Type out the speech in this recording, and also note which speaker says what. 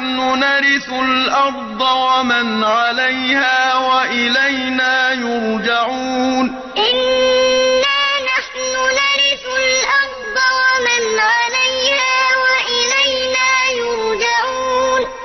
Speaker 1: نَحْنُ نَرِثُ الْأَرْضَ وَمَنْ عَلَيْهَا وَإِلَيْنَا يُرْجَعُونَ.